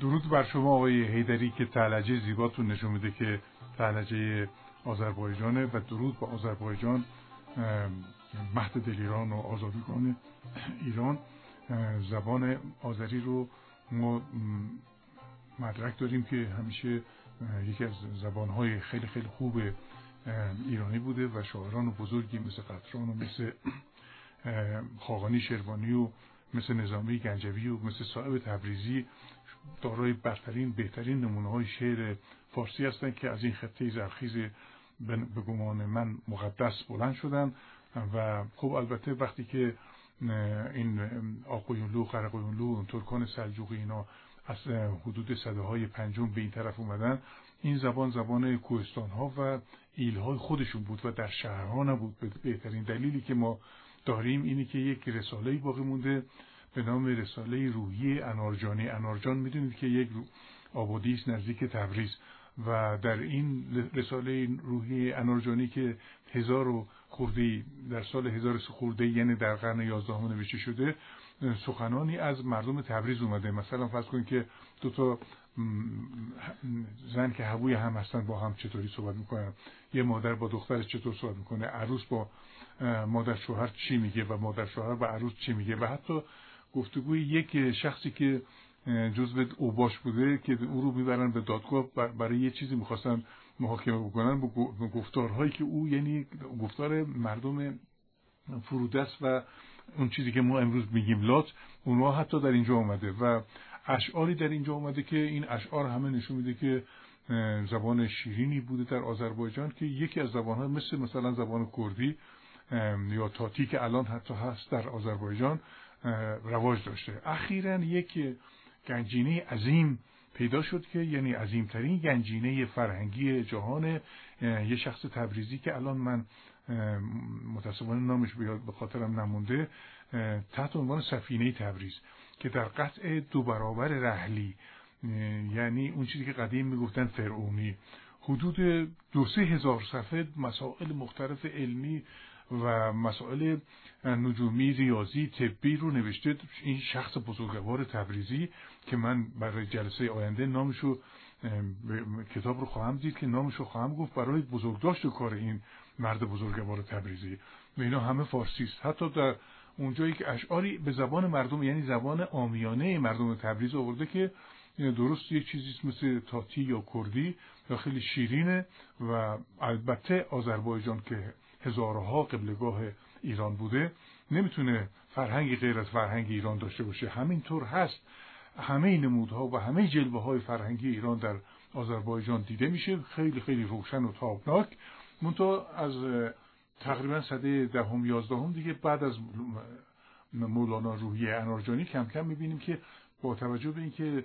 درود بر شما آقای هیدری که تلجه زیباتون نشون میده که تلجه آذربایجانه و درود به آذربایجان مهد دل ایران و آزادگان ایران. زبان آذری رو ما مدرک داریم که همیشه یکی از زبانهای خیلی خیلی خوب ایرانی بوده و شاعران بزرگی مثل قطران و مثل خاقانی شروانی و مثل نظامی گنجوی و مثل صاحب تبریزی. دارای برترین بهترین نمونه های شعر فارسی هستند که از این خطه زرخیز به گمان من مقدس بلند شدن و خب البته وقتی که این آقویونلو قرقویونلو ترکان سلجوقی اینا از حدود صده های پنجم به این طرف اومدن این زبان زبان کوهستان ها و ایل های خودشون بود و در شهرها نبود. بهترین دلیلی که ما داریم اینی که یک رساله باقی مونده به نام رساله روحی انارجانی. انارجان می‌دونید که یک آبادی است نزدیک تبریز و در این رساله روحی انارجانی که هزار و خورده در سال هزار خورده یعنی در قرن یازدهم نوشته شده سخنانی از مردم تبریز اومده. مثلا فرض کنید که دو تا زن که هووی هم هستن با هم چطوری صحبت می‌کنن؟ یه مادر با دخترش چطور صحبت می‌کنه؟ عروس با مادر شوهر چی میگه و مادر شوهر با عروس چی میگه؟ و حتی گفتگوی یک شخصی که جزو اوباش بوده که او رو می‌برن به دادگاه برای یه چیزی می‌خواستن محاکمه بکنن. با گفتارهایی که او یعنی گفتار مردم فرودست و اون چیزی که ما امروز میگیم لات اونها حتی در اینجا آمده و اشعاری در اینجا آمده که این اشعار همه نشون میده که زبان شیرینی بوده در آذربایجان که یکی از زبانها مثل مثلا زبان کردی یا تاتی که الان حتی هست در آذربایجان رواج داشته. اخیرا یک گنجینه عظیم پیدا شد که یعنی عظیمترین گنجینه فرهنگی جهان یه شخص تبریزی که الان من متاسفانه نامش بیاد به خاطرم نمونده تحت عنوان سفینه تبریز که در قطع دو برابر رحلی یعنی اون چیزی که قدیم می‌گفتن فرعونی. حدود دو سه هزار صفحه مسائل مختلف علمی و مسائل نجومی ریاضی طبی رو نوشته این شخص بزرگوار تبریزی که من برای جلسه آینده نامشو کتاب رو خواهم دید که نامشو خواهم گفت برای بزرگداشت کار این مرد بزرگوار تبریزی. و اینا همه فارسی است. حتی در اونجایی که اشعاری به زبان مردم یعنی زبان آمیانه مردم تبریز آورده که درست یه چیزی مثل تاتی یا کردی یا خیلی شیرینه و البته آذربایجان که هزارها قبلگاه ایران بوده نمی‌تونه فرهنگی غیر از فرهنگ ایران داشته باشه. همینطور هست. همه نمودها و همه جلوه های فرهنگی ایران در آذربایجان دیده میشه. خیلی خیلی روشن و تابناک. منتها از تقریبا سده دهم یازدهم دیگه بعد از مولانا روحی انارجانی کم کم می‌بینیم که با توجه به اینکه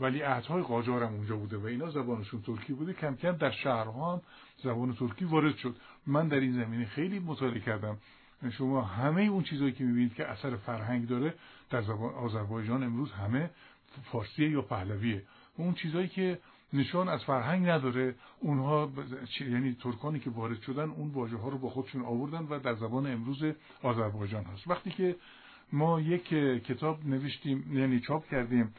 ولی عهدهای قاجار هم اونجا بوده و اینا زبانشون ترکی بوده. کم کم در شهرها هم زبان ترکی وارد شد. من در این زمینه خیلی مطالعه کردم. شما همه اون چیزهایی که می‌بینید که اثر فرهنگ داره در زبان آذربایجان امروز همه فارسیه یا پهلویه. اون چیزهایی که نشان از فرهنگ نداره اونها یعنی ترکانی که وارد شدن اون واژه ها رو با خودشون آوردن و در زبان امروز آذربایجان هست. وقتی که ما یک کتاب نوشتیم یعنی چاپ کردیم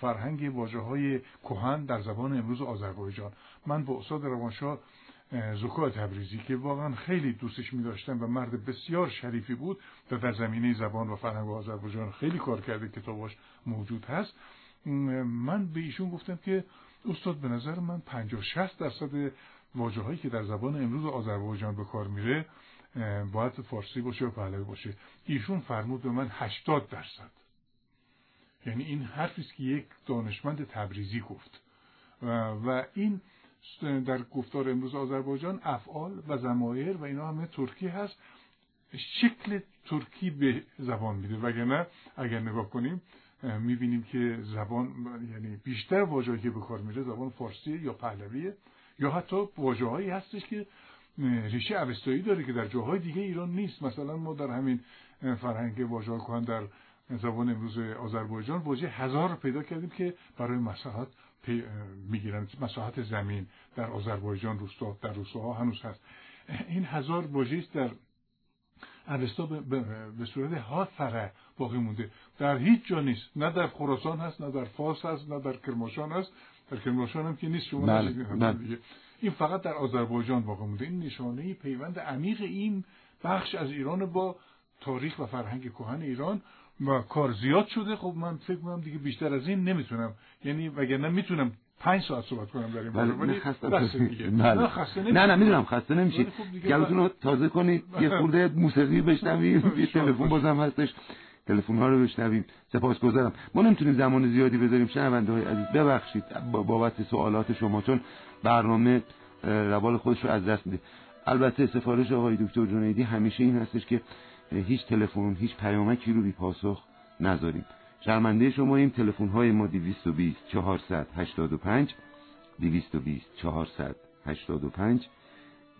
فرهنگ واجه های کهن در زبان امروز آذربایجان. من با استاد روانشاه زکا تبریزی که واقعا خیلی دوستش می داشتم و مرد بسیار شریفی بود و در زمینه زبان و فرهنگ آذربایجان خیلی کار کرده کتاباش موجود هست. من به ایشون گفتم که استاد به نظر من 50 60 درصد واجه هایی که در زبان امروز آذربایجان به کار میره باید فارسی باشه و پهلوی باشه. ایشون فرمود به من 80 درصد. یعنی این حرفی که یک دانشمند تبریزی گفت. و این در گفتار امروز آذربایجان افعال و زمایر و اینا همه ترکی هست. شکل ترکی به زبان میده. وگرنه اگر نگاه کنیم می‌بینیم که زبان یعنی بیشتر واژه‌ای که به کار میره زبان فارسی یا پهلویه یا حتی واژه‌هایی هستش که ریشه اوستایی داره که در جاهای دیگه ایران نیست. مثلا ما در همین فرهنگ واژه کهن در زبان امروز آذربایجان واژه هزار پیدا کردیم که برای مساحت می‌گیرن. مساحت زمین در آذربایجان روستا در روستاها هنوز هست. این هزار واژه است در اوستا به صورت هافره باقی مونده. در هیچ جا نیست. نه در خراسان هست نه در فارس هست نه در کرماشان هست. در کرماشان هم که نیست. شما بله. بله. این فقط در آذربایجان باقی مونده. این نشانه پیوند عمیق این بخش از ایران با تاریخ و فرهنگ کهن ایران و کار زیاد شده. خب من فکر می‌کنم دیگه بیشتر از این نمی‌تونم. یعنی وگرنه می‌تونم پنج ساعت صحبت کنم در این بله ولی بله. خسته نه نه می‌دونم خسته نمیشید خب گلوتون رو تازه کنید. یه خورده موسیقی بشنویم. یه تلفن بازم هستش. تلفن ها رو بشنویم. سپاسگزارم. ما نمی‌تونیم زمان زیادی بذاریم. شنونده های عزیز ببخشید. بابت سوالات شما چون برنامه روال خودش رو از دست میده. البته سفارش آقای دکتر جنیدی همیشه این هستش که هیچ تلفن هیچ پیامکی رو بی پاسخ نذاریم. شرمنده شما این تلفن های ما 220 485 220 485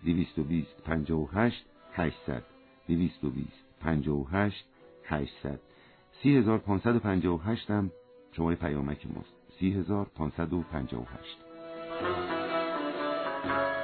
220 58 800 220 58 800 3558 هم شماره پیامک ماست. 3558 Bye.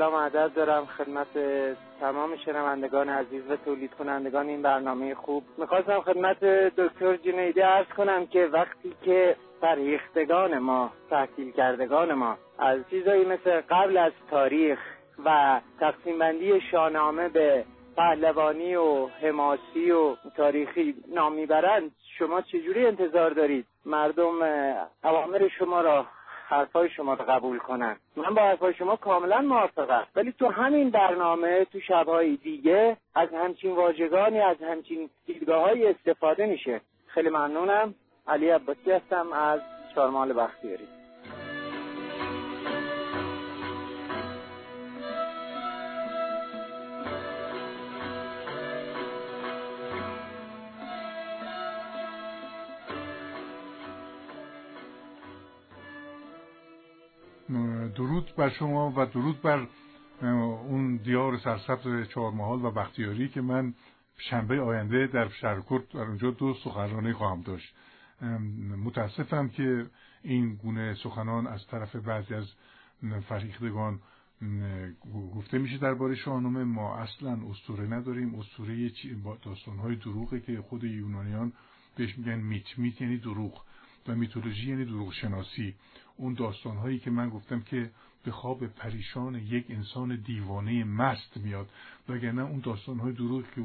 سلام ادب دارم خدمت تمام شنوندگان عزیز و تولید کنندگان این برنامه خوب. می‌خواستم خدمت دکتر جنیدی ارز کنم که وقتی که فرهیختگان ما تحصیل کردگان ما از چیزایی مثل قبل از تاریخ و تقسیم بندی شاهنامه به پهلوانی و حماسی و تاریخی نام می‌برند شما چجوری انتظار دارید؟ مردم اوامر شما را حرفای شما رو قبول کنن. من با حرفای شما کاملا موافقم. ولی تو همین برنامه تو شبهای دیگه از همچین واژگانی از همچین دیدگاه های استفاده میشه. خیلی ممنونم. علی عباسی هستم از چارمال بختیاری. درود بر شما و درود بر اون دیار سرسبز چهارمحال و بختیاری که من شنبه آینده در شهرکرد در اونجا دو سخنرانی خواهم داشت. متاسفم که این گونه سخنان از طرف بعضی از فریختگان گفته میشه درباره شاهنامه. ما اصلا اسطوره نداریم. اسطوره داستانهای دروغه که خود یونانیان بهش میگن میت میت یعنی دروغ و میتولوژی یعنی دروغ شناسی اون داستان هایی که من گفتم که به خواب پریشان یک انسان دیوانه مست میاد وگرنه اون داستان های دروغ که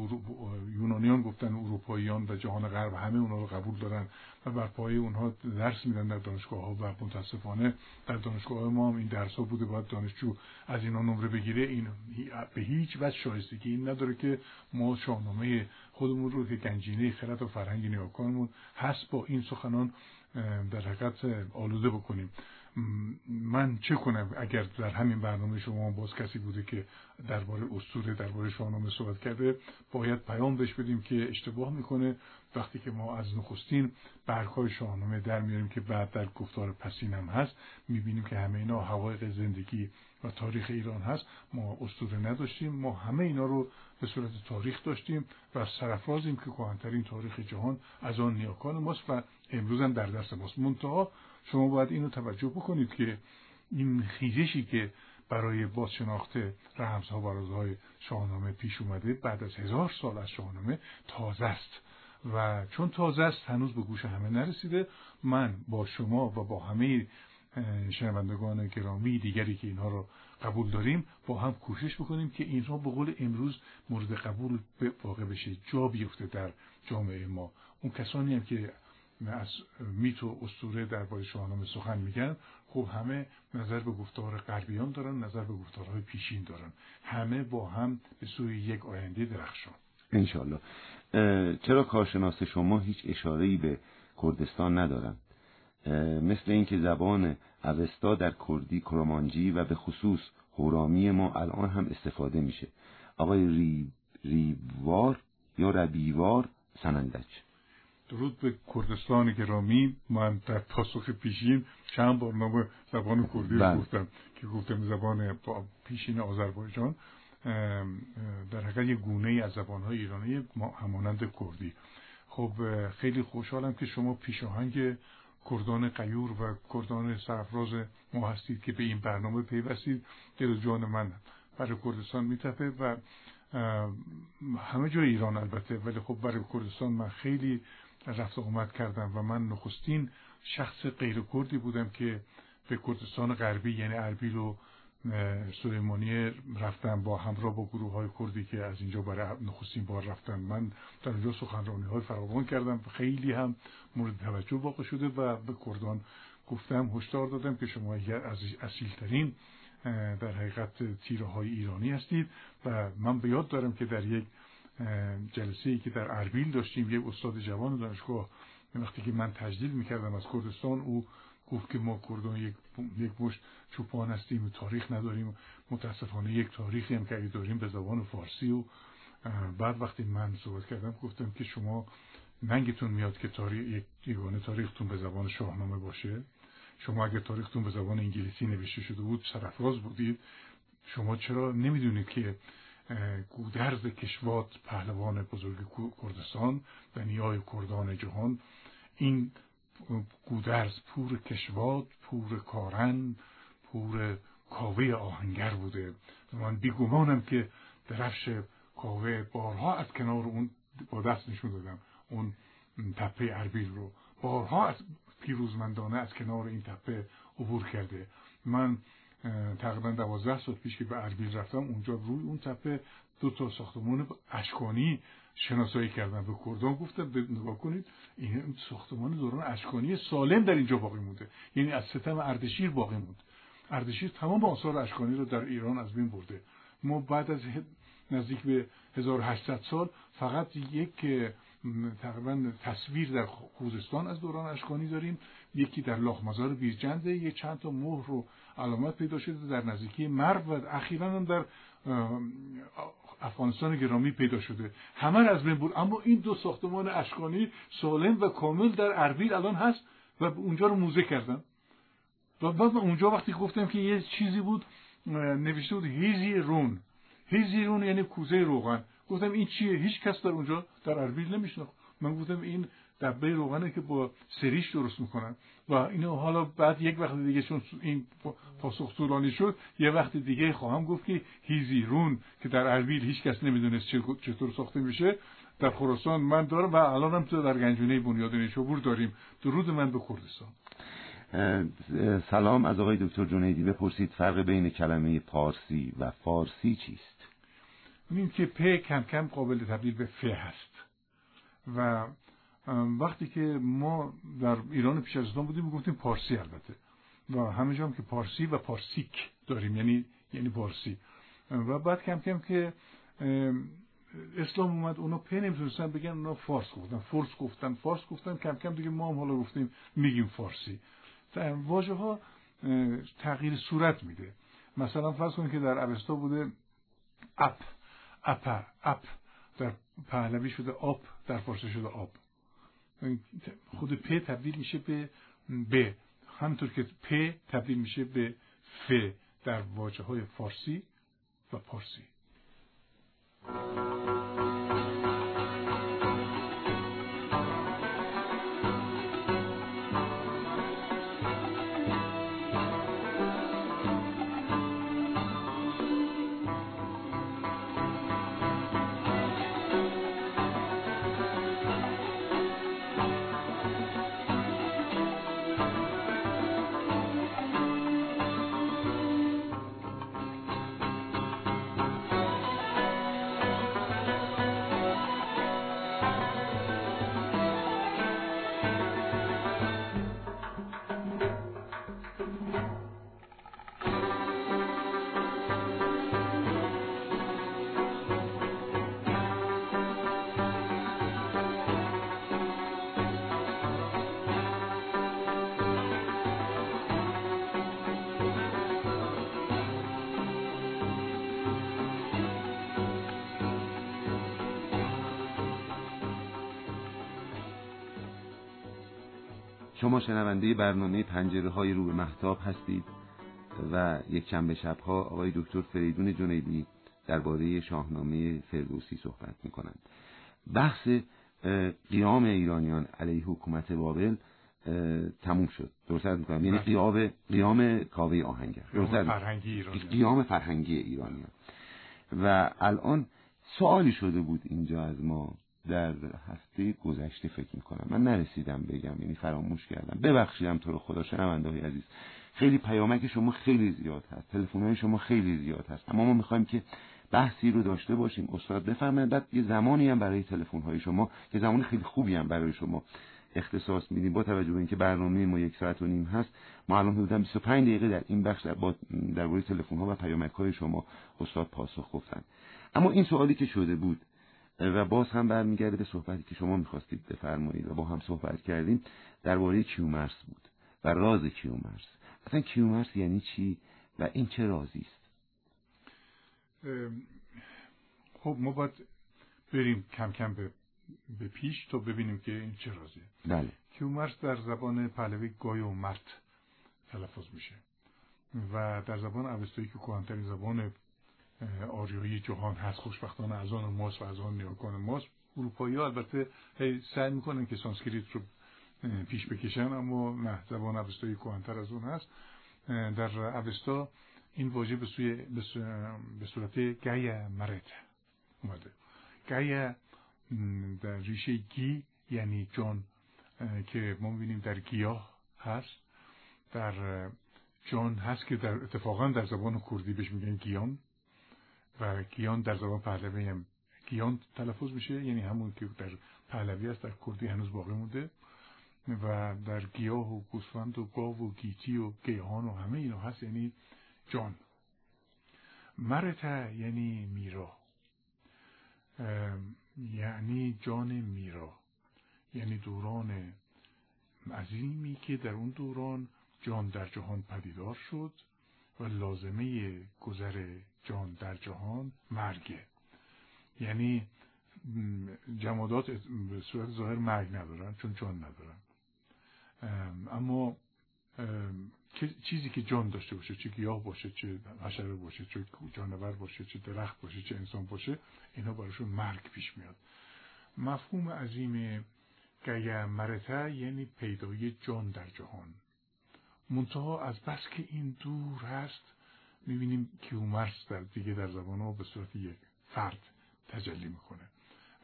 یونانیان گفتن اروپاییان و جهان غرب همه اونها رو قبول دارن و بر پایه اونها درس میدن در دانشگاه ها و متاسفانه در دانشگاه ما هم این درس ها بوده باید دانشجو از اینا نمره بگیره. این به هیچ وجه شایستگی این نداره که ما شاهنامه خودمون رو که گنجینه خرد و فرهنگ نیاکانمون هست با این سخنان در حقیقت آلوده بکنیم. من چه کنم اگر در همین برنامه شما باز کسی بوده که درباره اسطوره درباره شاهنامه صحبت کرده باید پیام بهش بدیم که اشتباه می‌کنه. وقتی که ما از نخستین برگهای شاهنامه در میاریم که بعد در گفتار پسین هم هست می‌بینیم که همه اینا حقایق زندگی و تاریخ ایران هست. ما اسطوره نداشتیم. ما همه اینا رو به صورت تاریخ داشتیم و سرفرازیم که کهنترین تاریخ جهان از آن نیاکان ماست و امروز هم در دست ماست. منتها شما باید اینو توجه بکنید که این خیزشی که برای بازشناخت رمزها و رازهای شاهنامه پیش اومده بعد از هزار سال از شاهنامه تازه است. و چون تازه است هنوز به گوش همه نرسیده من با شما و با همه شنوندگان گرامی دیگری که اینها رو قبول داریم با هم کوشش بکنیم که اینها به قول امروز مورد قبول واقع بشه جا بیفته در جامعه ما. اون کسانی هم که از میت و اسطوره درباره شاهنامه سخن میگن خب همه نظر به گفتار غربیان دارن نظر به گفتارهای پیشین دارن. همه با هم به سوی یک آینده درخشان. انشالله چرا کارشناس شما هیچ اشاره‌ای به کردستان ندارن مثل اینکه زبان اوستا در کردی کرمانجی و به خصوص هورامی ما الان هم استفاده میشه. آقای ری... ریوار یا ربیوار سنندج. درود به کردستان گرامی. من در پاسخ پیشین چند برنامه زبان کردی رو بله. گفتم که گفتم زبان پیشین آذربایجان. در حقیقت یه گونه ای از زبانهای ایرانی همانند کردی. خب خیلی خوشحالم که شما پیشاهنگ کردان قیور و کردان سرفراز ما هستید که به این برنامه پیوستید. دل جان من برای کردستان میتپه و همه جای ایران البته. ولی خب برای کردستان من خیلی رفت آمد کردم و من نخستین شخص غیر کردی بودم که به کردستان غربی یعنی اربیل و سلیمانی رفتم با همراه با گروه های کردی که از اینجا برای نخستین بار رفتن. من در اینجا سخنرانی های فراوان کردم. خیلی هم مورد توجه واقع شده و به کردان گفتم هشدار دادم که شما از اصیل ترین در حقیقت تیره های ایرانی هستید و من به یاد دارم که در یک جلسه ای که در اربیل داشتیم یک استاد جوان دانشگاه وقتی که من تجدید می‌کردم از کردستان او گفت که ما کردان یک یک مشت چوپان هستیم و تاریخ نداریم متاسفانه یک تاریخی هم که داریم به زبان فارسی و بعد وقتی من صحبت کردم گفتم که شما ننگتون میاد که تاریخ یک یگانه تاریختون به زبان شاهنامه باشه. شما اگر تاریختون به زبان انگلیسی نوشته شده بود سرفراز بودید. شما چرا نمی‌دونید که گودرز کشوات پهلوان بزرگ کردستان و نیای کردان جهان این گودرز پور کشوات پور کارن پور کاوه آهنگر بوده. من بیگمانم که درفش کاوه بارها از کنار اون با دست نشون دادم. اون تپه اربیل رو. بارها از پیروزمندانه از کنار این تپه عبور کرده. من تقریبا دوازده سال پیش که به اربیل رفتم اونجا روی اون تپه دو تا ساختمان اشکانی شناسایی کردن به کردان گفتم نگاه کنید این ساختمان دوران اشکانی سالم در اینجا باقی مونده. یعنی از ستم اردشیر باقی موند. اردشیر تمام آثار اشکانی رو در ایران از بین برده. ما بعد از نزدیک به 1800 سال فقط یک تقریبا تصویر در خوزستان از دوران اشکانی داریم. یکی در لاخمزار بیرجنده یک چند تا مهر و علامت پیدا شده در نزدیکی مرو و اخیرا هم در افغانستان گرامی پیدا شده. همه از بین بود اما این دو ساختمان اشکانی سالم و کامل در اربیل الان هست و اونجا رو موزه کردن. و بعد اونجا وقتی گفتم که یه چیزی بود نوشته بود هیزی رون هیزی رون یعنی کوزه روغن. گفتم این چیه؟ هیچ کس در اونجا در اربیل نمیشناخت. من گفتم این دبه روغنه که با سریش درست می‌کنن. و اینو حالا بعد یک وقت دیگه چون این پاسخ طولانی شد یه وقت دیگه خواهم گفت که هیزیرون که در اربیل هیچ کس نمی‌دونست چطور ساخته میشه در خراسان من دارم و الان هم تو در گنجونه بنیاد نیشابور داریم. درود من به کردستان. سلام. از آقای دکتر جنیدی بپرسید فرق بین کلمه پارسی و فارسی چیست؟ این که پ کم کم قابل تبدیل به ف هست. و وقتی که ما در ایران پیش از اسلام بودیم گفتیم پارسی البته. و همه جا هم که پارسی و پارسیک داریم یعنی یعنی پارسی. و بعد کم کم که اسلام اومد اونا پی نمی‌تونستن بگن اونا فارس گفتن. فارس گفتن فارس گفتن. کم کم دیگه ما هم حالا گفتیم میگیم فارسی. واژه ها تغییر صورت میده. مثلا فرض کنید که در اوستا بوده اپ. اپ اپ در پهلوی شده آب در فارسی شده آب. خود پ تبدیل میشه به ب. همطور که پ تبدیل میشه به ف در واجه های فارسی و پارسی. شما شنونده برنامه پنجره های رو به محتاب هستید و یک چند شبها آقای دکتر فریدون جنیدی درباره شاهنامه فردوسی صحبت می‌کنند. بحث قیام ایرانیان علیه حکومت بابل تموم شد. درست می‌کنم یعنی بله. قیام قیام کاوه آهنگر فرهنگی ایرانیان قیام فرهنگی ایرانیان و الان سوالی شده بود اینجا از ما. در هفته گذشته فکر می‌کنم. من نرسیدم بگم یعنی فراموش کردم. ببخشیدم تو رو خدا شنونده های عزیز. خیلی پیامک شما خیلی زیاد هست. تلفن های شما خیلی زیاد هست. اما ما می‌خوایم که بحثی رو داشته باشیم. استاد بفرمایید. بعد یه زمانی هم برای تلفن های شما که زمان خیلی خوبی هم برای شما اختصاص میدیم. با توجه به اینکه برنامه ما یک ساعت و نیم هست ما الان حدودا 25 دقیقه در این بخش با درباره تلفن ها و پیامک های شما استاد پاسخ گفتن. اما این سوالی که شده بود و باز هم برمیگرده به صحبتی که شما می‌خواستید بفرمایید و با هم صحبت کردیم درباره کیومرس بود و راز کیومرس. اصلا کیومرس یعنی چی و این چه رازی است؟ خب ما باید بریم کم کم به, به پیش تا ببینیم که این چه رازیه. بله. کیومرس در زبان پهلوی گای و مرت تلفظ میشه و در زبان اوستایی که کهنترین زبان آریایی جهان هست خوشبختانه از آن ماست و از آن نیاکان ماست. اروپایی ها البته سعی می‌کنن که سانسکریت رو پیش بکشن اما نه زبان اوستایی کهنتر از اون هست. در اوستا این واژه به, سوی به صورت گای مرت اومده. گای در ریشه گی یعنی جان که ما می‌بینیم در گیاه هست. در جان هست که در اتفاقا در زبان کردی بهش میگن گیان. و گیان در زبان پهلوی هم گیان تلفظ میشه یعنی همون که در پهلوی است در کردی هنوز باقی مونده. و در گیاه و گوسفند و گاو و گیتی و گیهان و همه اینا هست یعنی جان. مرتا یعنی میرا. یعنی جان میرا. یعنی دوران عظیمی که در اون دوران جان در جهان پدیدار شد و لازمه گذر جان در جهان مرگه. یعنی جمادات به صورت ظاهر مرگ ندارن چون جان ندارن. اما چیزی که جان داشته باشه چه گیاه باشه چه حشره باشه چه جانور باشه چه درخت باشه چه انسان باشه اینا براشون مرگ پیش میاد. مفهوم عظیم گیه مرته یعنی پیدای جان در جهان. منتها از بس که این دور هست می‌بینیم کیومرس در دیگه در زبان ها به صورت یک فرد تجلی می‌کنه.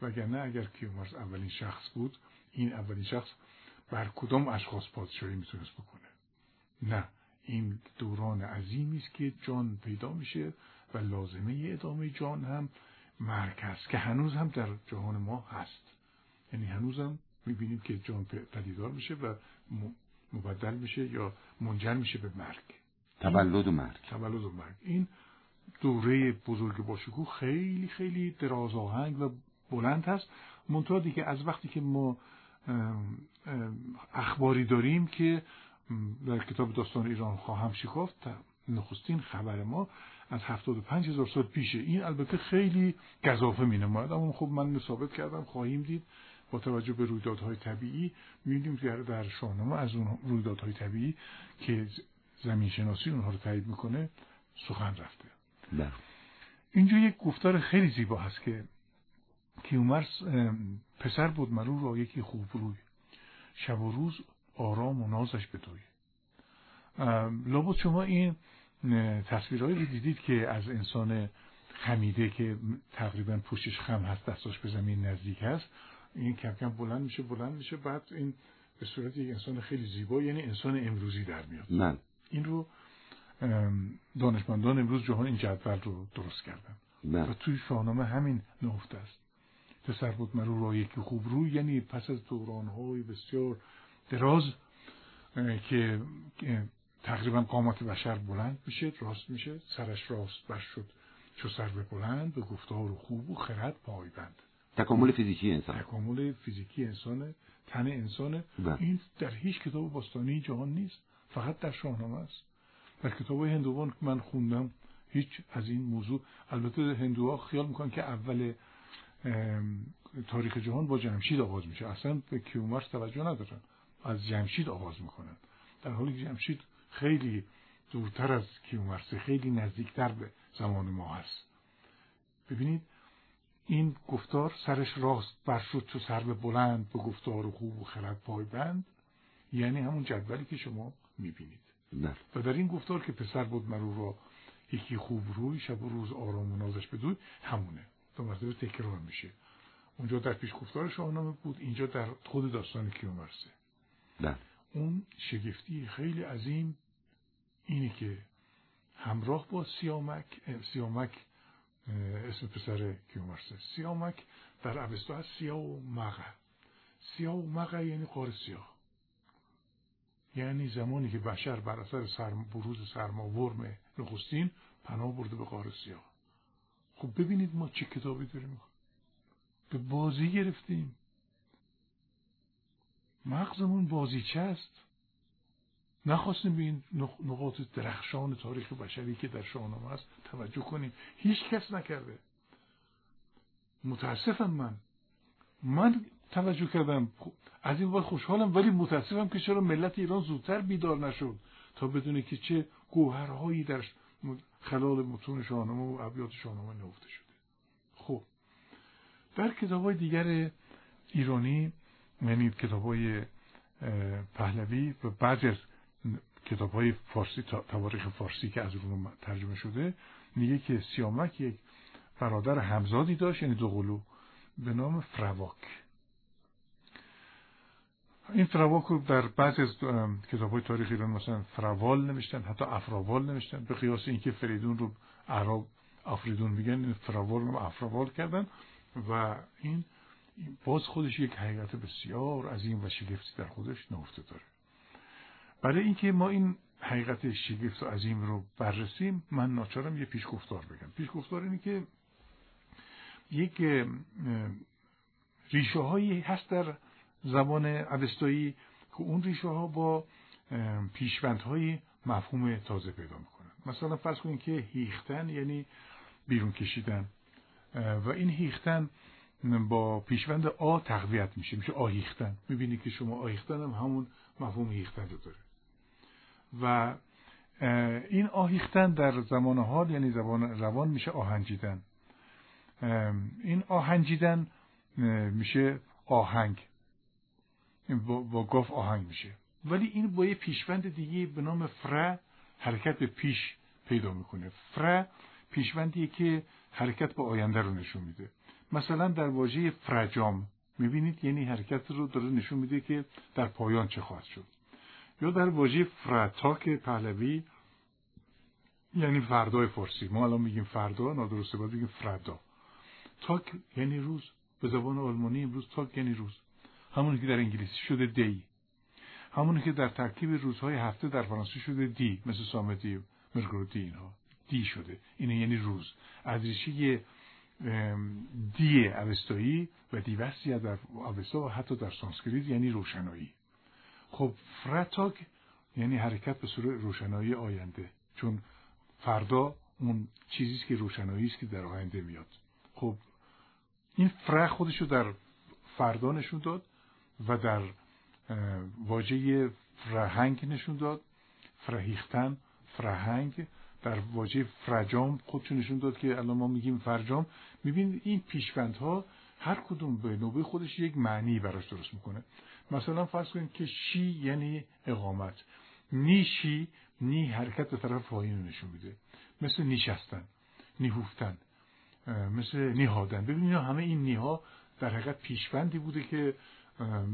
وگرنه اگر کیومرس اولین شخص بود این اولین شخص بر کدام اشخاص پادشاهی می‌تونست بکنه؟ نه این دوران عظیمی است که جان پیدا میشه و لازمه ادامه جان هم هست که هنوز هم در جهان ما هست. یعنی هنوز هم می‌بینیم که جان پدیدار میشه و مبدل میشه یا منجر میشه به مرگ. تولد و مرگ. تولد و مرگ. این دوره بزرگ باشکوه خیلی خیلی دراز آهنگ و بلند هست. منتها دیگه از وقتی که ما اخباری داریم که در کتاب داستان ایران خواهم شکافت نخستین خبر ما از هفتاد و پنج هزار سال پیشه. این البته خیلی گذافه می نماید اما خب من ثابت کردم خواهیم دید با توجه به رویدادهای طبیعی. می‌بینیم که در شاهنامه از اون رویدادهای طبیعی که زمین شناسی اونها رو تایید می‌کنه سخن رفته بله. اینجا یک گفتار خیلی زیبا هست که کیومرس پسر بود مرو را یکی خوب روی شب و روز آرام و نازش بتوی لابد شما این تصویرهایی رو دیدید که از انسان خمیده که تقریبا پوشش خم هست دستاش به زمین نزدیک هست این کم کم بلند میشه بلند میشه بعد این به صورت یک انسان خیلی زیبا یعنی انسان امروزی در میاد من. این رو دانشمندان امروز جهان این جدول رو درست کردن. من. و توی شاهنامه همین نهفته است. پسر بود مرو را یکی خوب روی یعنی پس از دورانهای بسیار دراز که تقریبا قامت بشر بلند میشه راست میشه. سرش راست بر شد چو سر به بلند به گفتار خوب و خرد پایبند. تکامل فیزیکی انسان تکامل فیزیکی انسان تن انسانه. بله. این در هیچ کتاب باستانی جهان نیست. فقط در شاهنامه است. در کتاب هندوان که من خوندم هیچ از این موضوع. البته هندوها خیال می‌کنن که اول تاریخ جهان با جمشید آغاز میشه. اصلا به کیومرس توجه ندارن. از جمشید آغاز می‌کنن. در حالی که جمشید خیلی دورتر از کیومرسه خیلی نزدیکتر به زمان ما هست. ببینید این گفتار سرش راست بر شد چو سر بلند به گفتار خوب و خرد پای بند یعنی همون جدولی که شما می‌بینید. نه. و در این گفتار که پسر بود مرو را یکی خوب روی شب و روز آرام و نازش بدوی همونه. دو مرتبه تکرار میشه. اونجا در پیش گفتار شاهنامه بود اینجا در خود داستان کیومرسه. نه. اون شگفتی خیلی عظیم اینه که همراه با سیامک سیامک اسم پسر کیومرسه. سیامک در اوستا هست سیاه و مغه سیاه و مغه یعنی قار سیاه. یعنی زمانی که بشر بر اثر سرم بروز سرما ورم نخستین پناه برده به قار سیاه. خب ببینید ما چه کتابی داریم به بازی گرفتیم. مغزمون بازیچه است؟ نخواستیم به این نقاط درخشان تاریخ بشری که در شاهنامه است توجه کنیم. هیچ کس نکرده. متاسفم من. من توجه کردم. از این وقت خوشحالم ولی متاسفم که چرا ملت ایران زودتر بیدار نشد تا بدونه که چه گوهرهایی در خلال متون شاهنامه و ابیات شاهنامه نهفته شده. خب در کتاب دیگر ایرانی یعنی کتاب های پهلوی و بعضی از کتاب های فارسی تواریخ فارسی که از اون ترجمه شده میگه که سیامک یک برادر همزادی داشت یعنی دوقلو به نام فراواک. این فراواک در بعضی از کتاب های تاریخ ایران مثلا فراوال نوشتن حتی افراوال نوشتن. به قیاس اینکه فریدون رو عرب افریدون میگن این فراوال رو افراوال کردن و این باز خودش یک حقیقت بسیار عظیم و شگفتی در خودش نهفته داره. برای اینکه ما این حقیقت شگفت و عظیم رو بررسیم من ناچارم یه پیشگفتار بگم. پیشگفتار اینه که یک ریشه هایی هست در زبان اوستایی که اون ریشه ها با پیشوندهای مفهوم تازه پیدا می‌کنن. مثلا فرض کنید که هیختن یعنی بیرون کشیدن. و این هیختن با پیشوند آ تقویت میشه میشه آهیختن. می‌بینید که شما آهیختن هم همون مفهوم هیختن رو داره. و این آهیختن در زمان حال یعنی زبان روان میشه آهنجیدن. این آهنجیدن میشه آهنگ. با, گاف آهنگ میشه. ولی این با یه پیشوند دیگه به نام فره حرکت به پیش پیدا می‌کنه. فره پیشوندیه که حرکت به آینده رو نشون میده. مثلا در واژه فرجام می‌بینید یعنی حرکت رو داره نشون میده که در پایان چه خواهد شد. یا در واژه فرتاک پهلوی یعنی فردای فارسی. ما الان میگیم فردا نادرسته باید بگیم فردا. تاک یعنی روز. به زبان آلمانی امروز Tag یعنی روز. همونی که در انگلیسی شده day. همونی که در ترکیب روزهای هفته در فرانسه شده di مثل samedi mercredi اینها. di شده. این یعنی روز. از ریشه دی اوستایی و دیوستی در اوستا و حتی در سانسکریت یعنی روشنایی. خب فرتاک یعنی حرکت به صورت روشنایی آینده. چون فردا اون چیزی که روشنایی است که در آینده میاد. خب این فره خودش رو در فردا نشون داد. و در واژه فرهنگ نشون داد فرهیختن فرهنگ در واژه فرجام خودشون نشون داد که الان ما میگیم فرجام. میبین این پیشوندها هر کدوم به نوبه خودش یک معنی براش درست می‌کنه. مثلا فرض کنید که شی یعنی اقامت. نیشی نی حرکت به طرف پایین نشون میده. مثل نیشستن نیهوفتن مثل نیهادن. ببینید همه این نیها در حقیقت پیشوندی بوده که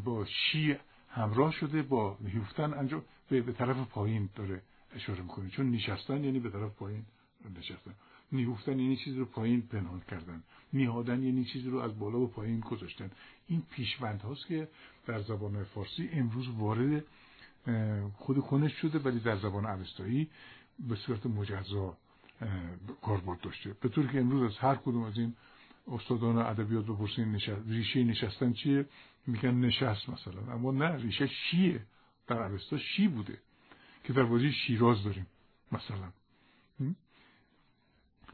با شی همراه شده با نیهوفتن انجام به, طرف پایین داره اشاره می‌کنه. چون نشستن یعنی به طرف پایین نشستن. نیهوفتن یعنی چیزی رو پایین پنهان کردن. نیهادن یعنی چیزی رو از بالا و پایین گذاشتن. این پیشوند هاست که در زبان فارسی امروز وارد خود کنش شده ولی در زبان اوستایی به صورت مجزا کاربرد داشته. به طوری که امروز از هر کدوم از این استادان ادبیات بپرسین نشست ریشه نشستن چیه؟ میگن نشست مثلا. اما نه ریشه شیه در اوستا شی بوده؟ که در واژه شیراز داریم مثلا.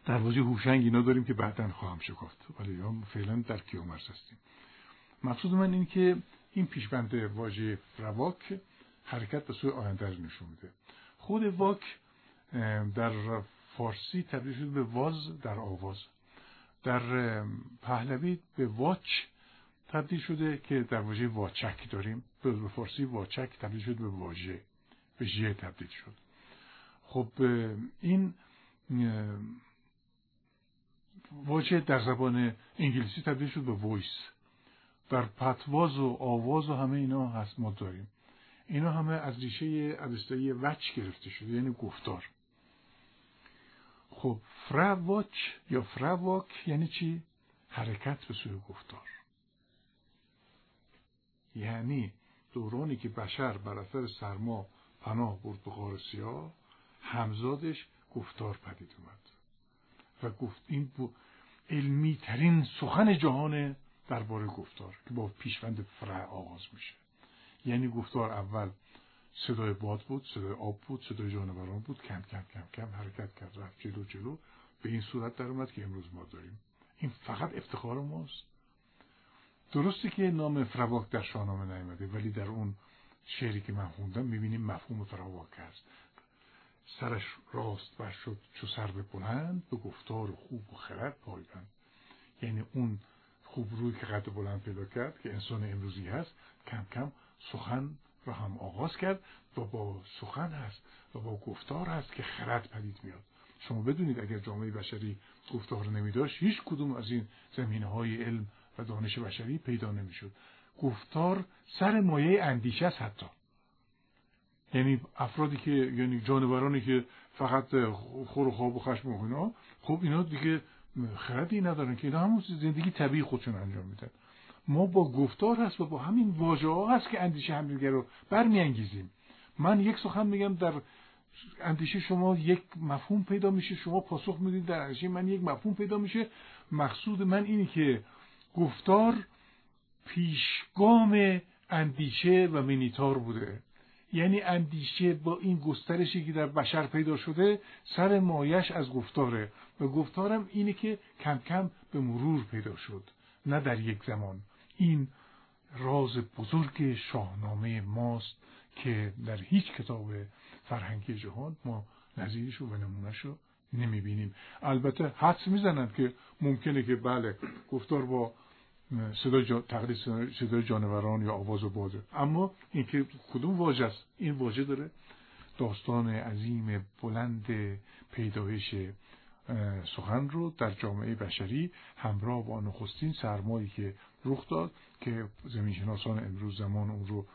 در واژه هوشنگ اینا داریم که بعدا خواهم شکافت. ولی فعلا در کیومرس هستیم. مقصود من این که این پیشبند واژه فراواک حرکت به سوی آینده رو نشون میده. خود واک در فارسی تبدیل شده به واز در آواز. در پهلوی به واچ تبدیل شده که در واژه واچک داریم. به فارسی واچک تبدیل شده به واژه به ژ تبدیل شد. خب این واژه در زبان انگلیسی تبدیل شد به voice در پتواز و آواز و همه اینا هست ما داریم. اینا همه از ریشه اوستایی وچ گرفته شده یعنی گفتار. خب فراواچ یا فراواک یعنی چی؟ حرکت به سوی گفتار. یعنی دورانی که بشر بر اثر سرما پناه برد به غار سیاه همزادش گفتار پدید اومد. و گفت این علمی ترین سخن جهان درباره گفتار که با پیشوند فرع آغاز میشه. یعنی گفتار اول صدای باد بود صدای آب بود صدای جانوران بود کم کم کم کم حرکت کرد رفت جلو جلو. به این صورت در اومد که امروز ما داریم. این فقط افتخار ماست. درسته که نام فراواک در شاهنامه نیامده ولی در اون شعری که من خوندم می‌بینیم مفهوم فراواک هست. سرش راست بر شد چو سر بلند به گفتار خوب و خرد پایبند. یعنی اون خوب روی که قد بلند پیدا کرد که انسان امروزی هست کم کم سخن را هم آغاز کرد و با سخن هست و با گفتار هست که خرد پدید میاد شما بدونید اگر جامعه بشری گفتار نمیداشت هیچ کدوم از این زمینه های علم و دانش بشری پیدا نمی‌شد. گفتار سر مایه اندیشه است حتی. یعنی افرادی که یعنی جانورانی که فقط خور و خواب و خشم و اینا خب اینا دیگه خردی ندارن که اینا همون زندگی طبیعی خودشون انجام میدن. ما با گفتار هست و با همین واژه ها هست که اندیشه همدیگه رو برمیانگیزیم. من یک سخن میگم در اندیشه شما یک مفهوم پیدا میشه شما پاسخ می‌دید در اندیشه من یک مفهوم پیدا میشه. مقصود من اینه که گفتار پیشگام اندیشه و منیتار بوده. یعنی اندیشه با این گسترشی که در بشر پیدا شده سر مایش از گفتاره. و گفتارم اینه که کم کم به مرور پیدا شد نه در یک زمان. این راز بزرگ شاهنامه ماست که در هیچ کتاب فرهنگی جهان ما نظیرش و نمونهش رو نمی‌بینیم. البته حدس می‌زنند که ممکنه که بله گفتار با صدای جا... تقلید صدای جانوران یا آواز و باده اما اینکه کدوم واژه است؟ این واژه داره داستان عظیم بلند پیدایش سخن رو در جامعه بشری همراه با نخستین سرمایی که رخ داد که زمین شناسان امروز زمان اون رو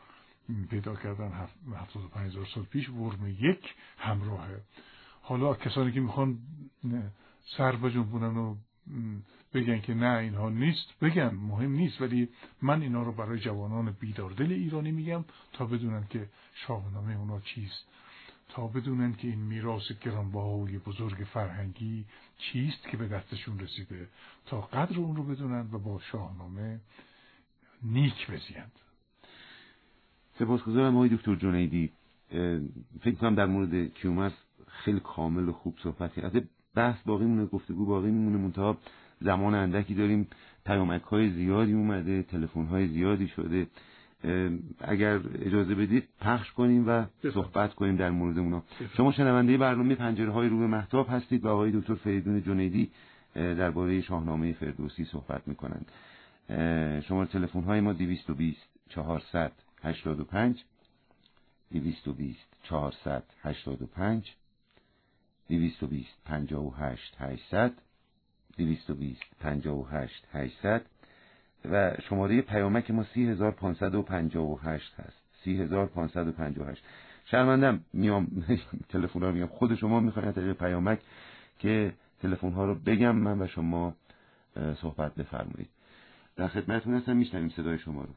پیدا کردن 75 هزار سال پیش ورم یک همراهه حالا کسانی که می‌خوان سر بجنبونن و بگن که نه اینها نیست. بگن مهم نیست ولی من اینا رو برای جوانان بیداردل ایرانی میگم تا بدونن که شاهنامه اونا چیست. تا بدونن که این میراث گرانبهای بزرگ فرهنگی چیست که به دستشون رسیده. تا قدر اون رو بدونن و با شاهنامه نیک بزیند. سپاسگزارم آقای دکتر جنیدی. فکر کنم در مورد کیومرس خیلی کامل و خوب صحبت کرده بحث باقی مونه گفتگو باقی میمونه منتها زمان اندکی داریم پیامک های زیادی اومده تلفن های زیادی شده. اگر اجازه بدید پخش کنیم و صحبت کنیم در مورد اونا شما شنونده برنامه پنجره های روی محتاب هستید با آقای دکتر فریدون جنیدی درباره شاهنامه فردوسی صحبت می‌کنند. شما تلفن های ما 220 400 85 220 400 85 220 58 800 220 58 800 و شماره پیامک ما 3558 هست. 3558 شرمندم میام تلفن رو میام. خود شما می‌خواین طریق پیامک که تلفن ها رو بگم من و شما صحبت بفرمایید. در خدمتتون هستم میشنویم صدای شما رو.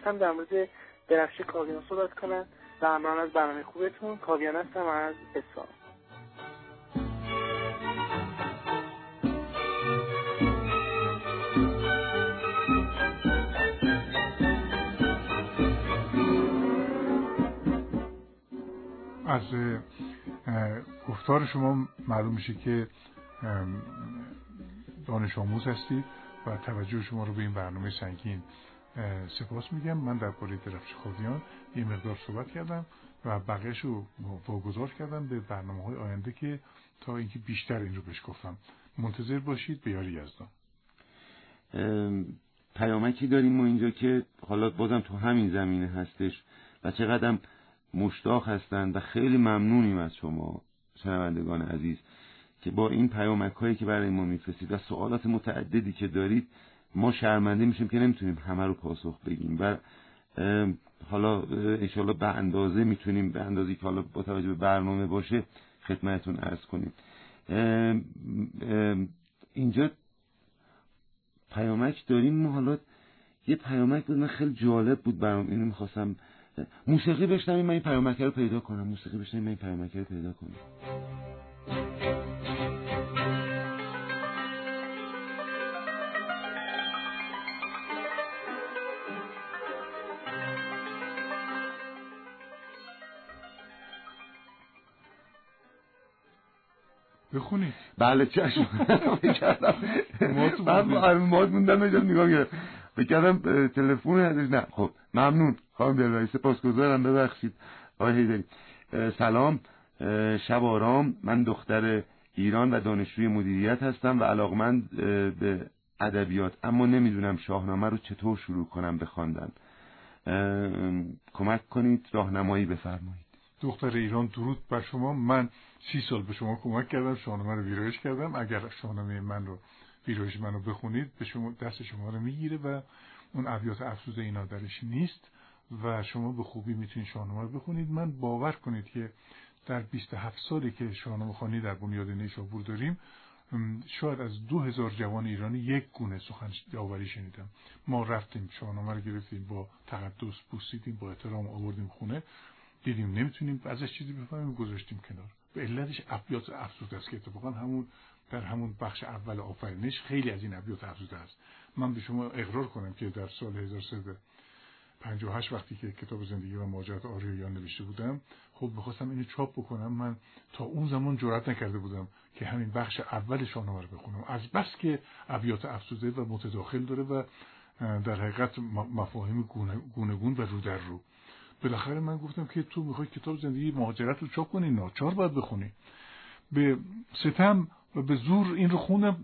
می‌خواستم در مورد درفش کاویان صحبت کنم ممنون از برنامه خوبتون. کاویان هستم از اصفهان. از گفتار شما معلوم میشه که دانش آموز هستید و توجه شما رو به این برنامه سنگین سپاس میگم. من در باره درفش خودیان یه مقدار صحبت کردم و بقیهش رو واگذار کردم به برنامه های آینده که تا اینکه بیشتر این رو بهش گفتم. منتظر باشید به یاری یزدان. پیامکی داریم ما اینجا که حالا بازم تو همین زمینه هستش و چقدر مشتاق هستند و خیلی ممنونیم از شما شنوندگان عزیز که با این پیامک هایی که برای ما میفرستید و سوالات متعددی که دارید ما شرمنده میشیم که نمی‌تونیم همه رو پاسخ بگیم و حالا انشالله به اندازه می‌تونیم به اندازه که حالا با توجه به برنامه باشه خدمتتون ارز کنیم. اینجا پیامک داریم. ما حالا یه پیامک بود من خیلی جالب بود برام. اینو می‌خواستم موسیقی بشنویم من این پیامک رو پیدا کنم. موسیقی بشنویم من این پیامک رو پیدا کنم بخونی. بله چشم. من ماد موندم اینجا نگاه گرفت بکردم تلفن ازش نه. خب ممنون. خواهم دلبری سپاسگزارم. ببخشید. آقای هیدری سلام. شب آرام. من دختر ایران و دانشجوی مدیریت هستم و علاقمند به ادبیات. اما نمی‌دونم شاهنامه رو چطور شروع کنم بخواندن کمک کنید راهنمایی بفرمایید. دختر ایران درود بر شما. من سی سال به شما کمک کردم شاهنامه رو ویرایش کردم. اگر شاهنامه من رو ویرایش من رو بخونید به شما دست شما رو می‌گیره و اون ابیات افسوده اینا درش نیست و شما به خوبی می‌تونید شاهنامه رو بخونید. من باور کنید که در 27 سالی که شاهنامه خانی در بنیاد نیشابور داریم شاید از دو هزار جوان ایرانی یک گونه سخن یاوری شنیدم. ما رفتیم شاهنامه رو گرفتیم با تقدس بوسیدیم با احترام آوردیم خونه. دیدیم نمی‌تونیم ازش چیزی بفهمیم گذاشتیم کنار. به علتش ابیات افزوده است که اتفاقا همون در همون بخش اول آفرینش خیلی از این ابیات افزوده است. من به شما اقرار کنم که در سال 1358 وقتی که کتاب زندگی و ماجرات آریویان نوشته بودم خب بخواستم اینو چاپ بکنم. من تا اون زمان جرأت نکرده بودم که همین بخش اول شاهنامه رو بخونم. از بس که ابیات افزوده و متداخل داره و در حقیقت مفاهیم گونگون و رو در رو. بالاخره من گفتم که تو می‌خوای کتاب زندگی مهاجرت رو چاپ کنی ناچار باید بخونی. به ستم و به زور این رو خوندم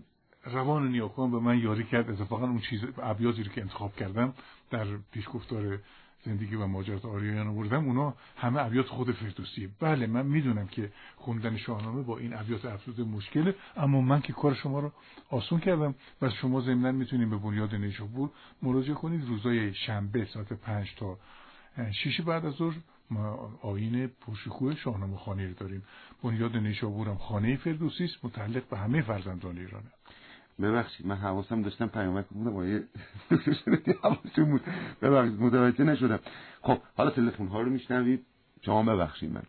روان نیاکان به من یاری کرد. اتفاقا اون چیز ابیاتی رو که انتخاب کردم در پیشگفتار زندگی و ماجرات آریان آوردم اونا همه ابیات خود فردوسیه بله من می‌دونم که خوندن شاهنامه با این ابیات افزوده مشکله اما من که کار شما رو آسون کردم و شما ضمنا می‌تونید به بنیاد نیشابور مراجعه کنید. روزای شنبه ساعت پنج تا شیش بعد از ظهر ما آین پرشکوه شاهنامه خانه رو داریم. بنیاد نیشابور هم خانه فردوسی است متعلق به همه فرزندان ایرانه ببخشید من حواسم داشتم پیامک بودم آیه حواسم بود. ببخشید متوجه نشدم. خب حالا تلفن ها رو میشنوید. شما ببخشید من.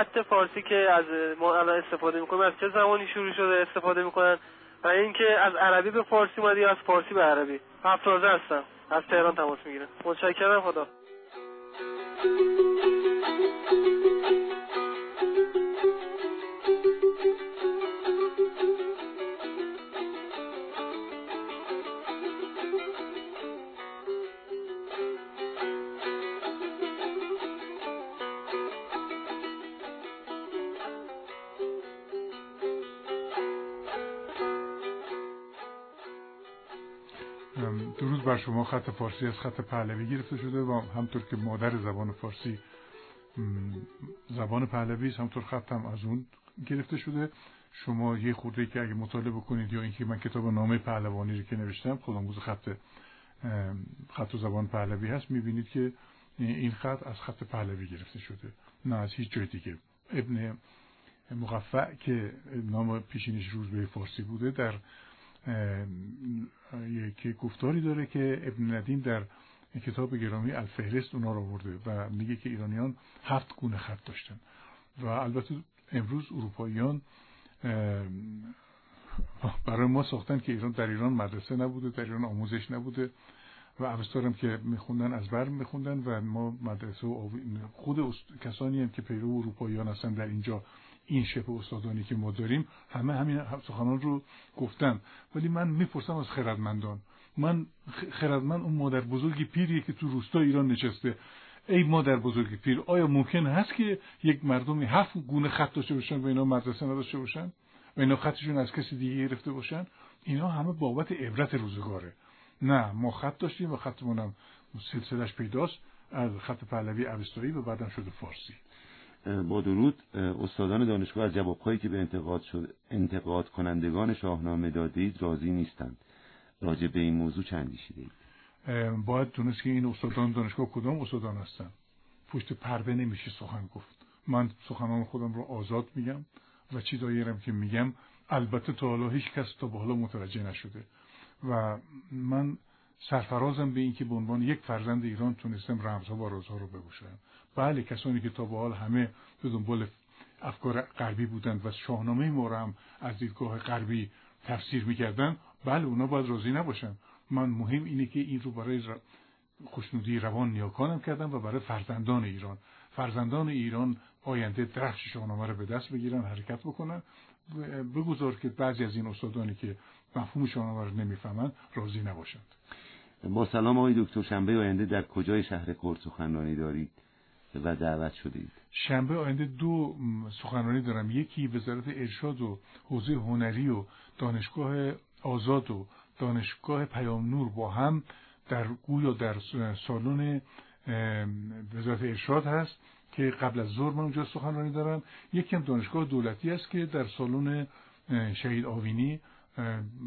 خط فارسی که از ما الان استفاده می‌کنیم از چه زمانی شروع شده استفاده می‌کنن؟ و اینکه از عربی به فارسی اومده یا از فارسی به عربی؟ هفتازه هستم. از تهران تماس می‌گیرم. متشکرم خدا. خط فارسی از خط پهلوی گرفته شده و همطور که مادر زبان فارسی زبان پهلوی همطور خطم از اون گرفته شده. شما یه خورده که اگه مطالعه بکنید یا اینکه من کتاب نامه پهلوانی رو که نوشتم خودآموز خط خط و زبان پهلوی هست می‌بینید که این خط از خط پهلوی گرفته شده نه از هیچ جای دیگه. ابن مقفع که نام پیشینش روز به فارسی بوده در یک گفتاری داره که ابن ندیم در کتاب گرامی الفهرست اونا رو آورده و میگه که ایرانیان هفت گونه خط داشتن و البته امروز اروپاییان برای ما ساختن که ایران در ایران مدرسه نبوده در ایران آموزش نبوده و اوستارم که میخوندن از بر میخوندن و ما مدرسه و خود کسانی هم که پیرو اروپاییان هستن در اینجا این شبه استادانی که ما داریم همه همین سخنان رو گفتن. ولی من می‌پرسم از خردمندان. من خردمند اون مادر بزرگی پیریه که تو روستا ایران نشسته. ای مادر بزرگی پیر آیا ممکن هست که یک مردمی هفت گونه خط داشته باشن و اینا مدرسه نداشته باشن؟ و اینا خطشون از کسی دیگه گرفته باشن؟ اینا همه بابت عبرت روزگاره. نه ما خط داشتیم و خطمون هم سلسلش پیداست. از خط پهلوی اوستایی و بعدم شده فارسی. با درود استادان دانشگاه از جوابهایی که به انتقاد شد انتقاد کنندگان شاهنامه دادید راضی نیستند. راجع به این موضوع چندی شده باید دونست که این استادان دانشگاه کدام استادان هستن. پشت پرده نمیشه سخن گفت. من سخنان خودم رو آزاد میگم و چیزایی که میگم البته تا حالا هیچ کس تا به حالا متوجه نشده. و من سرفرازم به اینکه به عنوان یک فرزند ایران تونستم رمزها و رازها رو بگوشم بله کسانی که تا به حال همه به دنبال افکار غربی بودند و شاهنامه ما هم از دیدگاه غربی تفسیر می‌کردن بله اونا باید راضی نباشن. من مهم اینه که این رو برای خوشنودی روان نیاکانم کردم و برای فرزندان ایران. فرزندان ایران آینده درخش شاهنامه رو به دست بگیرن حرکت بکنن. بگذار که بعضی از این استادانی که مفهوم شاهنامه رو نمی‌فهمند راضی نباشند. با سلام آقای دکتر شنبه آینده در کجای شهر کرد سخنرانی دارید و دعوت شدید؟ شنبه آینده دو سخنرانی دارم. یکی وزارت ارشاد و حوزه هنری و دانشگاه آزاد و دانشگاه پیام نور با هم در گویا در سالن وزارت ارشاد هست که قبل از ظهر من اونجا سخنرانی دارم. یکی هم دانشگاه دولتی است که در سالن شهید آوینی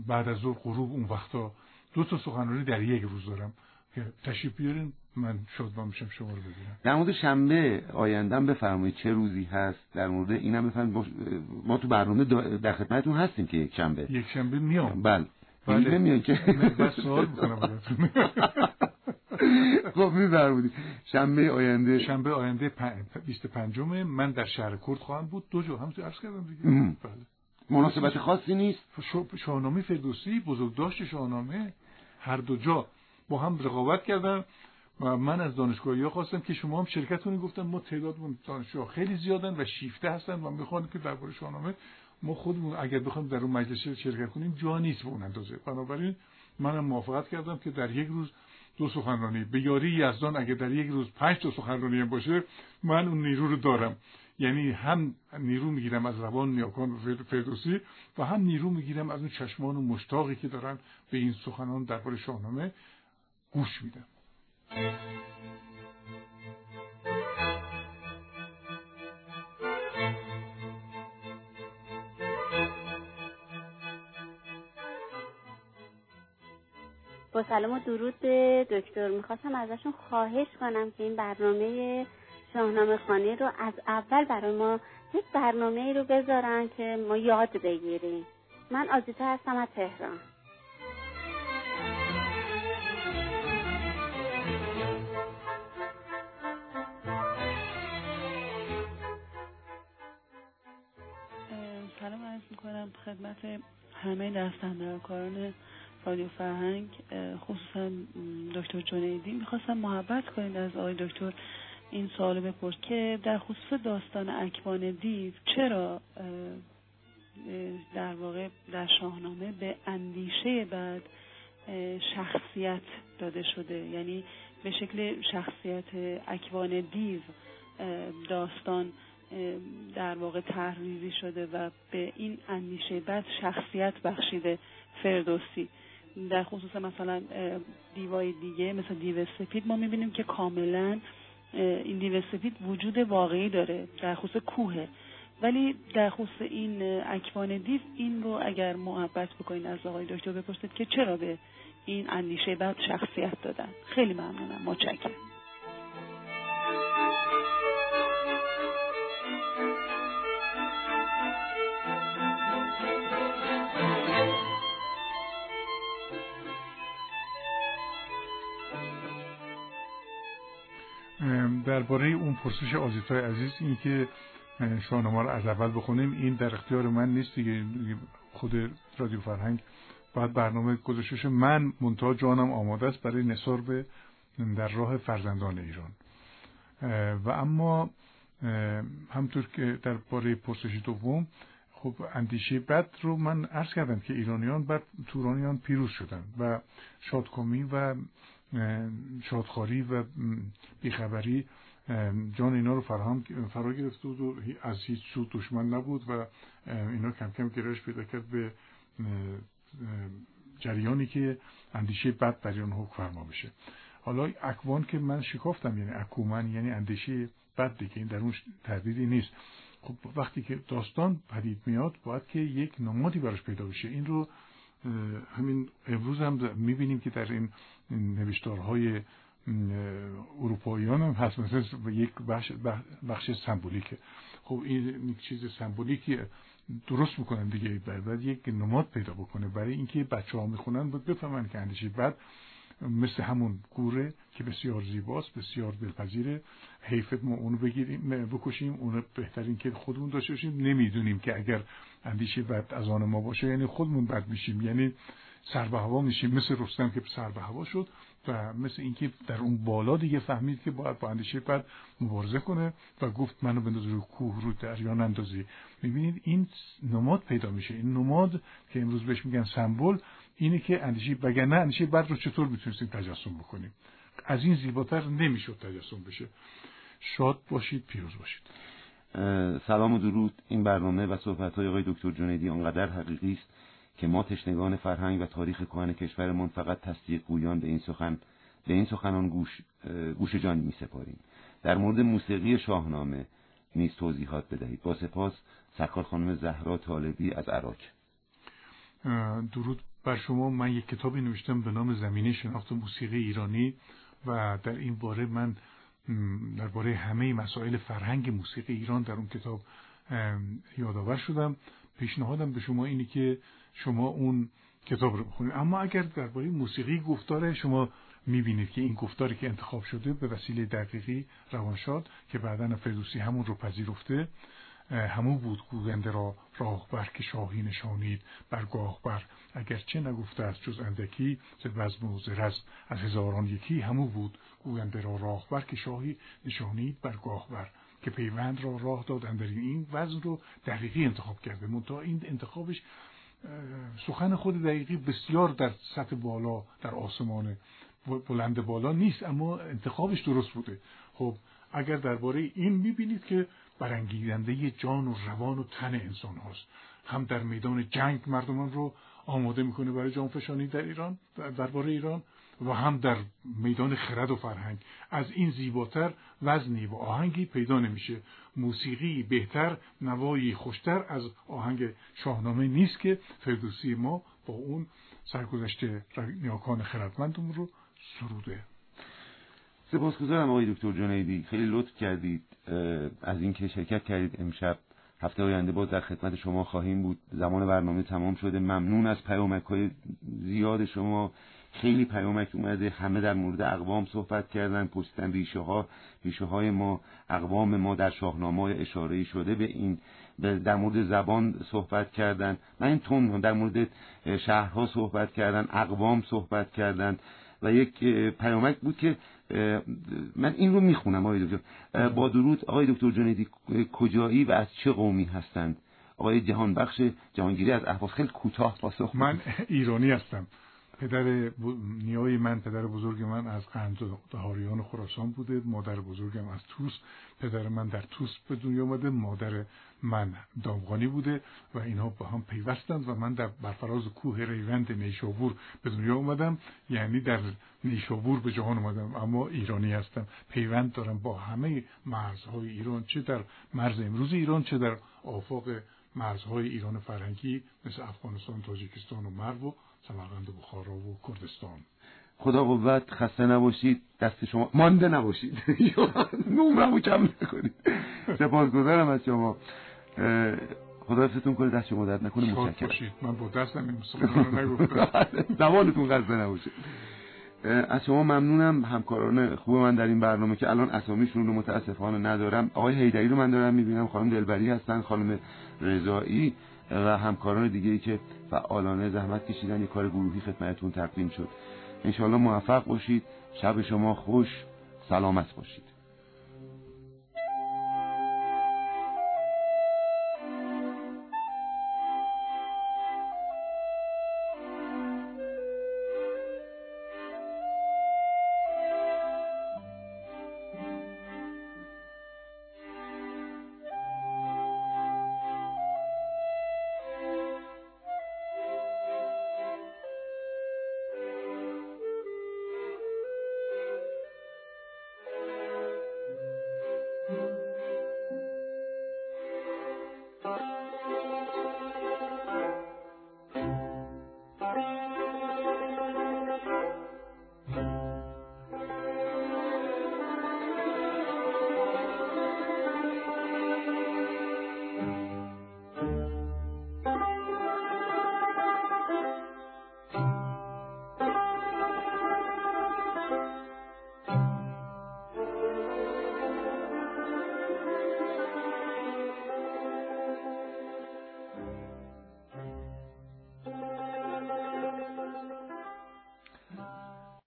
بعد از ظهر غروب اون وقتا دو تا سخنرانی در یک روز دارم که تشریف بیارین من شادمان میشم شما رو ببینم. در مورد شنبه آیندم بفرمایید چه روزی هست. در مورد اینم بفرمایید ما تو برنامه در خدمتتون هستیم که یک شنبه. یک شنبه میام. بله. بله. نمیان که بس سوال می‌کنم خب میفرمودید شنبه آینده شنبه آینده 25 من در شهر کرد خواهم بود. دو جا همونطور عرض کردم دیگه. بله. مناسبت خاصی نیست؟ شاهنامه فردوسی بزرگداشت شاهنامه. هر دو جا با هم رقابت کردن و من از دانشگاهی ها خواستم که شما هم شرکت کنید گفتم ما تعدادمون دانشجو خیلی زیادن و شیفته هستن و می‌خوان که درباره شاهنامه ما خودمون اگر بخوایم در اون مجلس شرکت کنیم جا نیست به اون اندازه. بنابراین منم موافقت کردم که در یک روز دو سخنرانی به یاری یزدان اگر در یک روز پنج تا سخنرانی باشه من اون نیرو رو دارم. یعنی هم نیرو می‌گیرم از روان نیاکان فردوسی و هم نیرو می‌گیرم از اون چشمان و مشتاقی که دارن به این سخنان درباره شاهنامه گوش میدم با سلام و درود به دکتر. می‌خواستم ازشون خواهش کنم که این برنامه شاهنامه خانه رو از اول برای ما یک برنامه رو بذارن که ما یاد بگیریم. من آزیتا هستم از تهران. سلام عرض می‌کنم خدمت همه کاران رادیو فرهنگ خصوصا دکتر جنیدی. می‌خواستم محبت کنید از آقای دکتر. این سوال بپرس که در خصوص داستان اکوان دیو چرا در واقع در شاهنامه به اندیشه بعد شخصیت داده شده؟ یعنی به شکل شخصیت اکوان دیو داستان در واقع تحریزی شده و به این اندیشه بعد شخصیت بخشیده فردوسی. در خصوص مثلا دیوای دیگه مثل دیو سپید ما می‌بینیم که کاملا این دیو سفید وجود واقعی داره در خصوص کوه ولی در خصوص این اکوان دیو این رو اگر محبت بکنین از آقای دکتر بپرسید که چرا به این اندیشه بعد شخصیت دادن. خیلی ممنونم. متشکرم. درباره اون پرسش آزیتای عزیز این که شاهنامه رو از اول بخونیم. این در اختیار من نیست دیگه. خود رادیو فرهنگ باید برنامه گذاشته من منتها جانم آماده است برای نصار به در راه فرزندان ایران. و اما همطور که در باره پرسش دوم خب اندیشه بد رو من عرض کردم که ایرانیان بر تورانیان پیروز شدن و شادکامی و شادخاری و بیخبری. جان اینا رو فراهم فرا گرفته بود و از هیچ سو دشمن نبود و اینا کم کم گرایش پیدا کرد به جریانی که اندیشه بد در ایران حکم فرما بشه. حالا اکوان که من شکافتم یعنی اکومن یعنی اندیشه بد دیگه این در اون تردیدی نیست. خب وقتی که داستان پدید میاد باید که یک نمادی براش پیدا بشه. این رو همین امروز هم می‌بینیم که در این نوشتارهای اروپاییان هم هست. مثلا یک بخش, بخش سمبولیکه. خب این چیز سمبولیکی درست می‌کنن دیگه. بعد یک نماد پیدا بکنه. برای اینکه بچه ها می‌خونن بفهمن که اندیشه. بعد مثل همون گوره که بسیار زیباست بسیار دلپذیره. حیفت ما اونو بگیریم بکشیم. اونو بهترین که خودمون داشته باشیم. نمی‌دونیم که اگر اندیشه بد از آن ما باشه یعنی خودمون بد میشیم. یعنی سر به هوا میشیم. مثل رستم که سر به هوا شد و مثل اینکه در اون بالا دیگه فهمید که باید با اندیشه بد مبارزه کنه و گفت منو بنداز رو کوه رو دریا نندازی می‌بینید این نماد پیدا میشه. این نماد که امروز بهش میگن سمبل اینه که اندیشه نه اندیشه بد رو چطور می‌تونستیم تجسم بکنیم؟ از این زیباتر نمی‌شد تجسم بشه. شاد باشید پیروز باشید. سلام و درود. این برنامه و صحبت های آقای دکتر جنیدی آنقدر حقیقی است که ما تشنگان فرهنگ و تاریخ کهن کشورمان فقط تصدیق گویان به این سخن به این سخنان گوش, گوش جان می سپاریم. در مورد موسیقی شاهنامه نیز توضیحات بدهید. با سپاس سرکار خانم زهرا طالبی از عراق. درود بر شما. من یک کتابی نوشتم به نام زمینه شناخت موسیقی ایرانی و در این باره من درباره همه مسائل فرهنگ موسیقی ایران در اون کتاب یادآور شدم. پیشنهادم به شما اینه که شما اون کتاب رو بخونید. اما اگر درباره موسیقی گفتار شما می‌بینید که این گفتاری که انتخاب شده به وسیله دقیقی روانشاد که بعدا فردوسی همون رو پذیرفته همون بود گوینده را راهبر که شاهی نشانید برگاه بر. اگر چه نگفته است جز اندکی ز بزم و از هزاران یکی همون بود گوینده را راهبر که شاهی نشانید برگاه بر. که پیوند را راه داد در این وزن رو دقیقی انتخاب کرده. منتها این انتخابش سخن خود دقیقی بسیار در سطح بالا در آسمان بلند بالا نیست اما انتخابش درست بوده. خب اگر درباره این می‌بینید که برانگیزنده جان و روان و تن انسان هاست. هم در میدان جنگ مردمان رو آماده می‌کنه برای جانفشانی در ایران درباره ایران و هم در میدان خرد و فرهنگ. از این زیباتر وزنی و آهنگی پیدا نمیشه. موسیقی بهتر نوایی خوشتر از آهنگ شاهنامه نیست که فردوسی ما با اون سرگذشته نیاکان خردمندمون رو سروده. سپاسگزارم آقای دکتر جنیدی. خیلی لطف کردید از اینکه شرکت کردید امشب. هفته آینده باز در خدمت شما خواهیم بود. زمان برنامه تمام شده. ممنون از پیامک های زیاد شما. خیلی پیامک اومده همه در مورد اقوام صحبت کردن پشتن ریشه ها ریشه های ما اقوام ما در شاهنامه اشاره شده به این در مورد زبان صحبت کردن. من این تون در مورد شهرها صحبت کردن اقوام صحبت کردن و یک پیامک بود که من این رو می‌خونم آقای دکتر. با درود آقای دکتر جنیدی کجایی و از چه قومی هستند؟ آقای جهان بخش جهانگیری از احواز خیلی کوتاه پاسخ من ایرانی هستم. پدر نیای من پدر بزرگ من از قندهاریان خراسان بوده مادر بزرگم از توس پدر من در توس به دنیا آمده مادر من دامغانی بوده و اینها با هم پیوستند و من در برفراز کوه ریوند نیشابور به دنیا آمدم یعنی در نیشابور به جهان آمدم اما ایرانی هستم پیوند دارم با همه مرزهای ایران چه در مرز امروز ایران چه در آفاق مرزهای ایران فرهنگی مثل افغانستان تاجیکستان و مرو. و سمرقند و بخارا و کردستان. خدا قوت خسته نباشید. دست شما مانده نباشید. نومرمو کم نکنید. سپاسگزارم از شما. خدا حفظتون کنه دست شما درد نکنه. متشکرم. من با دستم این نگفتم. زمانتون خسته نباشید. از شما ممنونم. همکاران خوب من در این برنامه که الان اسامیشون رو متاسفانه ندارم. آقای هیدری رو من دارم می‌بینم. خانم دلبری هستن. خانم رضایی. و همکاران دیگه ای که فعالانه زحمت کشیدن یه کار گروهی خدمتتون تقدیم شد. انشاءالله موفق باشید. شب شما خوش سلامت باشید.